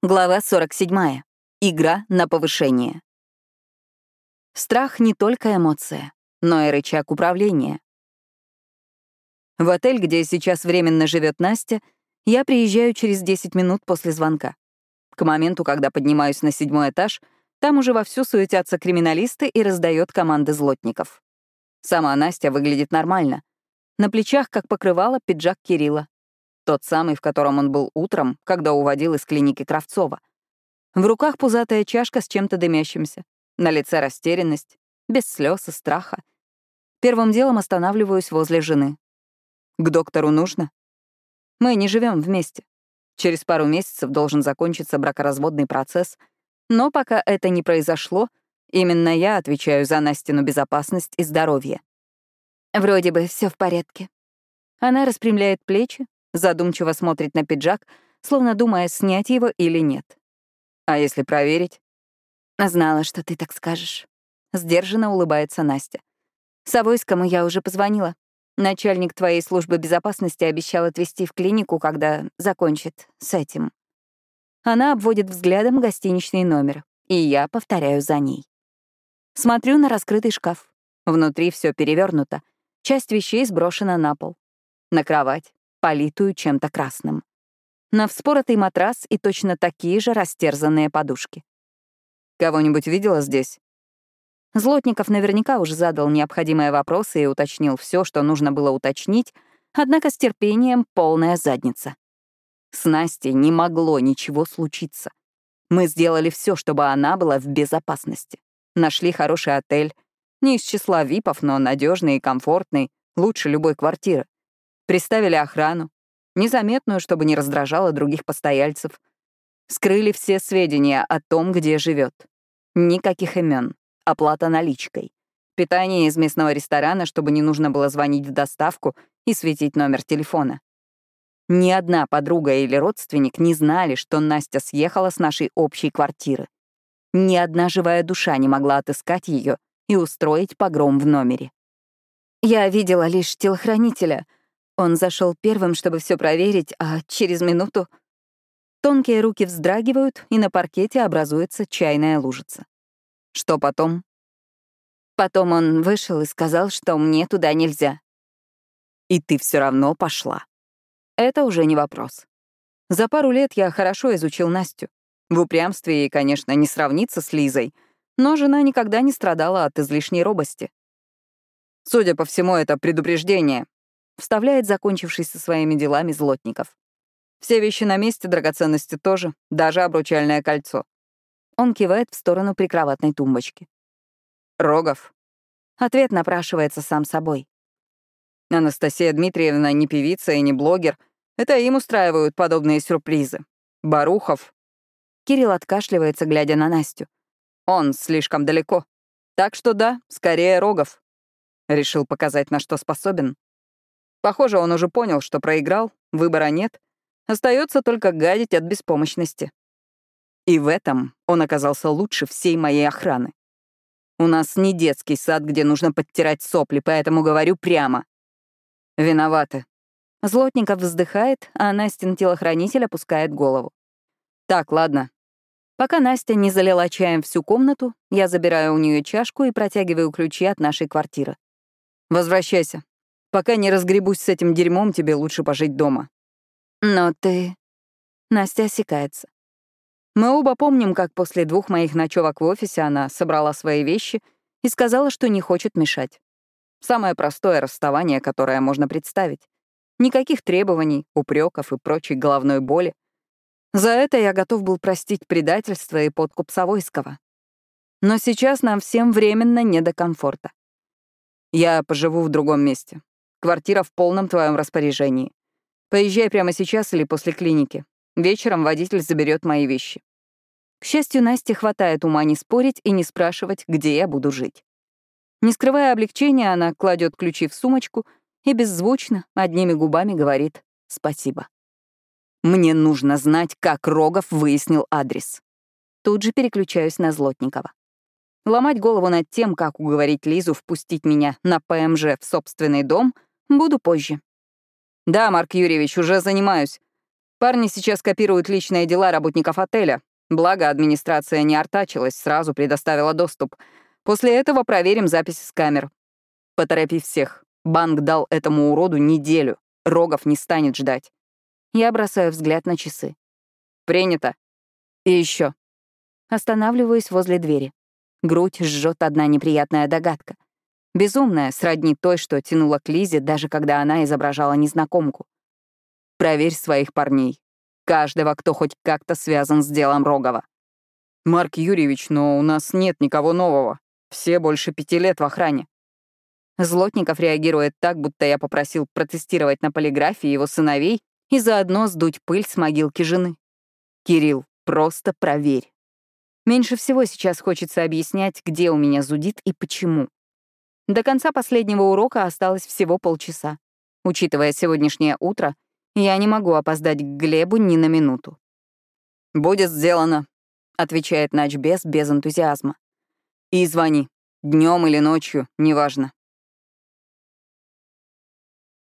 Глава 47. Игра на повышение. Страх — не только эмоция, но и рычаг управления. В отель, где сейчас временно живет Настя, я приезжаю через 10 минут после звонка. К моменту, когда поднимаюсь на седьмой этаж, там уже вовсю суетятся криминалисты и раздает команды злотников. Сама Настя выглядит нормально. На плечах, как покрывало, пиджак Кирилла. Тот самый, в котором он был утром, когда уводил из клиники Кравцова. В руках пузатая чашка с чем-то дымящимся. На лице растерянность, без слез и страха. Первым делом останавливаюсь возле жены. К доктору нужно? Мы не живем вместе. Через пару месяцев должен закончиться бракоразводный процесс. Но пока это не произошло, именно я отвечаю за Настину безопасность и здоровье. Вроде бы все в порядке. Она распрямляет плечи, Задумчиво смотрит на пиджак, словно думая, снять его или нет. А если проверить? Знала, что ты так скажешь. Сдержанно улыбается Настя. Савойскому я уже позвонила. Начальник твоей службы безопасности обещал отвезти в клинику, когда закончит с этим. Она обводит взглядом гостиничный номер, и я повторяю за ней. Смотрю на раскрытый шкаф. Внутри все перевернуто. Часть вещей сброшена на пол. На кровать политую чем-то красным. На вспоротый матрас и точно такие же растерзанные подушки. Кого-нибудь видела здесь? Злотников наверняка уже задал необходимые вопросы и уточнил все, что нужно было уточнить, однако с терпением полная задница. С Настей не могло ничего случиться. Мы сделали все, чтобы она была в безопасности. Нашли хороший отель. Не из числа випов, но надежный и комфортный, лучше любой квартиры. Приставили охрану, незаметную, чтобы не раздражало других постояльцев. Скрыли все сведения о том, где живет. Никаких имен, оплата наличкой. Питание из местного ресторана, чтобы не нужно было звонить в доставку и светить номер телефона. Ни одна подруга или родственник не знали, что Настя съехала с нашей общей квартиры. Ни одна живая душа не могла отыскать ее и устроить погром в номере. Я видела лишь телохранителя — он зашел первым, чтобы все проверить, а через минуту... Тонкие руки вздрагивают, и на паркете образуется чайная лужица. Что потом? Потом он вышел и сказал, что мне туда нельзя. И ты все равно пошла. Это уже не вопрос. За пару лет я хорошо изучил Настю. В упрямстве ей, конечно, не сравнится с Лизой, но жена никогда не страдала от излишней робости. Судя по всему, это предупреждение, Вставляет закончившись со своими делами злотников. Все вещи на месте, драгоценности тоже, даже обручальное кольцо. Он кивает в сторону прикроватной тумбочки. Рогов. Ответ напрашивается сам собой. Анастасия Дмитриевна не певица и не блогер. Это им устраивают подобные сюрпризы. Барухов. Кирилл откашливается, глядя на Настю. Он слишком далеко. Так что да, скорее Рогов. Решил показать, на что способен. Похоже, он уже понял, что проиграл, выбора нет. Остается только гадить от беспомощности. И в этом он оказался лучше всей моей охраны. У нас не детский сад, где нужно подтирать сопли, поэтому говорю прямо. Виноваты. Злотников вздыхает, а Настин телохранитель опускает голову. Так, ладно. Пока Настя не залила чаем всю комнату, я забираю у нее чашку и протягиваю ключи от нашей квартиры. Возвращайся. Пока не разгребусь с этим дерьмом, тебе лучше пожить дома. Но ты... Настя осекается. Мы оба помним, как после двух моих ночевок в офисе она собрала свои вещи и сказала, что не хочет мешать. Самое простое расставание, которое можно представить. Никаких требований, упреков и прочей головной боли. За это я готов был простить предательство и подкуп Савойского. Но сейчас нам всем временно не до комфорта. Я поживу в другом месте. Квартира в полном твоем распоряжении. Поезжай прямо сейчас или после клиники. Вечером водитель заберет мои вещи. К счастью, Насте хватает ума не спорить и не спрашивать, где я буду жить. Не скрывая облегчения, она кладет ключи в сумочку и беззвучно, одними губами говорит «спасибо». Мне нужно знать, как Рогов выяснил адрес. Тут же переключаюсь на Злотникова. Ломать голову над тем, как уговорить Лизу впустить меня на ПМЖ в собственный дом — Буду позже. Да, Марк Юрьевич, уже занимаюсь. Парни сейчас копируют личные дела работников отеля. Благо, администрация не артачилась, сразу предоставила доступ. После этого проверим записи с камер. Поторопи всех. Банк дал этому уроду неделю. Рогов не станет ждать. Я бросаю взгляд на часы. Принято. И еще. Останавливаюсь возле двери. Грудь жжет одна неприятная догадка. Безумная, сродни той, что тянула к Лизе, даже когда она изображала незнакомку. Проверь своих парней. Каждого, кто хоть как-то связан с делом Рогова. Марк Юрьевич, но у нас нет никого нового. Все больше пяти лет в охране. Злотников реагирует так, будто я попросил протестировать на полиграфии его сыновей и заодно сдуть пыль с могилки жены. Кирилл, просто проверь. Меньше всего сейчас хочется объяснять, где у меня зудит и почему. До конца последнего урока осталось всего полчаса. Учитывая сегодняшнее утро, я не могу опоздать к Глебу ни на минуту. «Будет сделано», — отвечает Начбес без энтузиазма. «И звони. Днем или ночью, неважно.